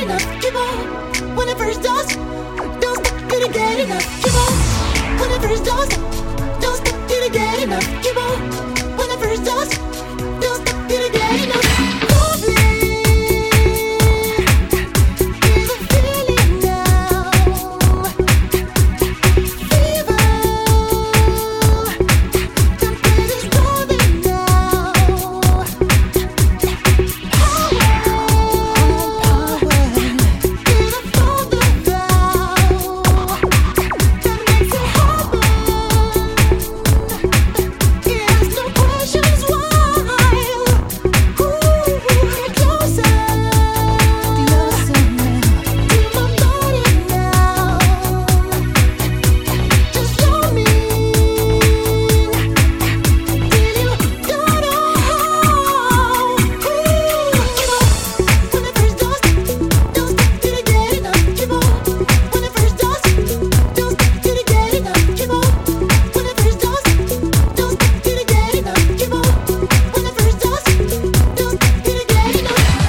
get enough. Keep on. When it first does, don't stop. Didn't get enough. Give up When it first does, don't stop. Didn't get enough. Give up.